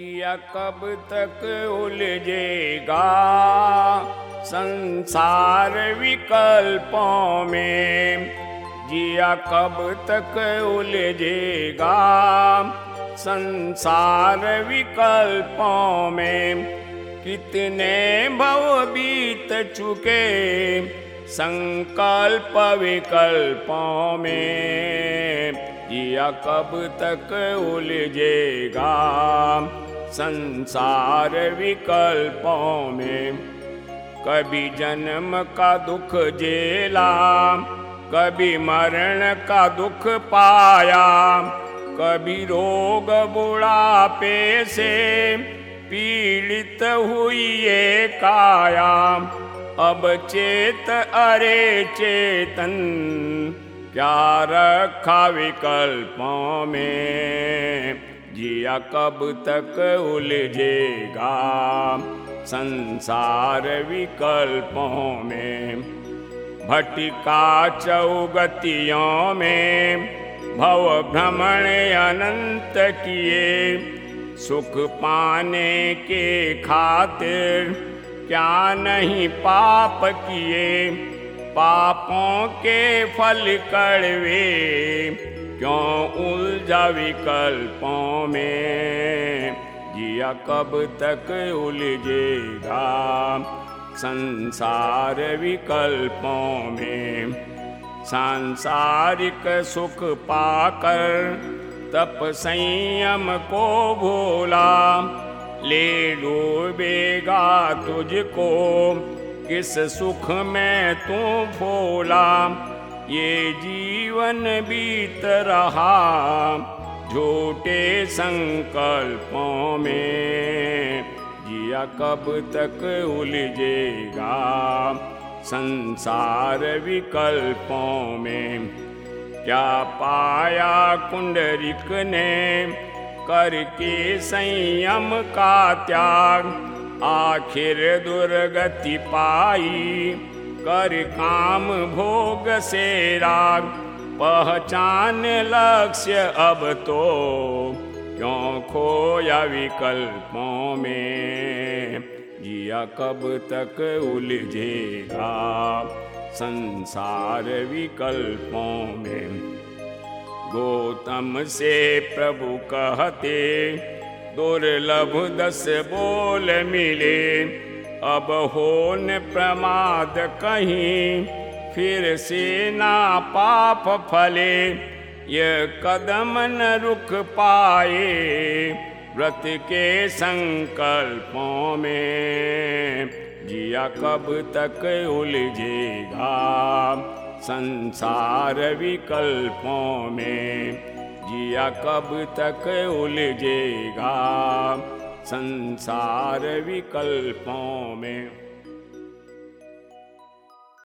जिया कब तक उलझेगा? संसार विकल्पों में जिया कब तक उलझेगा? संसार विकल्पों में कितने भव बीत चुके? संकल्प विकल्पों में जिया कब तक उलझेगा? संसार विकल्पों में कभी जन्म का दुख जेला कभी मरण का दुख पाया, कभी रोग बुढ़ापे से पीड़ित हुई ये काया अब चेत, अरे चेतन, क्या रखा विकल्पों में? जिया कब तक उलझेगा? संसार विकल्पों में, भटिका चौगतियों में, भव भ्रमण अनंत किए, सुख पाने के खातिर क्या नहीं पाप किए? पापों के फल कड़वे क्यों उलझा विकल्पों में? जिया कब तक उलझेगा संसार विकल्पों में? सांसारिक सुख पाकर तप संयम को भोला। ले डूबेगा तुझको, किस सुख में तू भोला? ये जीवन बीत रहा झूठे संकल्पों में। जिया कब तक उलझेगा संसार विकल्पों में। क्या पाया कुंडरिक ने करके संयम का त्याग? आखिर दुर्गति पाई कर काम भोग से राग। पहचान लक्ष्य अब तो क्यों खोया विकल्पों में? जिया कब तक उलझेगा संसार विकल्पों में? गौतम से प्रभु कहते, दुर्लभ दस बोल मिले। अब हो न प्रमाद कहीं, फिर से ना पाप फले। ये कदम न रुक पाए, व्रत के संकल्पों में। जिया कब तक उलझेगा, संसार विकल्पों में। जिया कब तक उलझेगा संसार विकल्पों में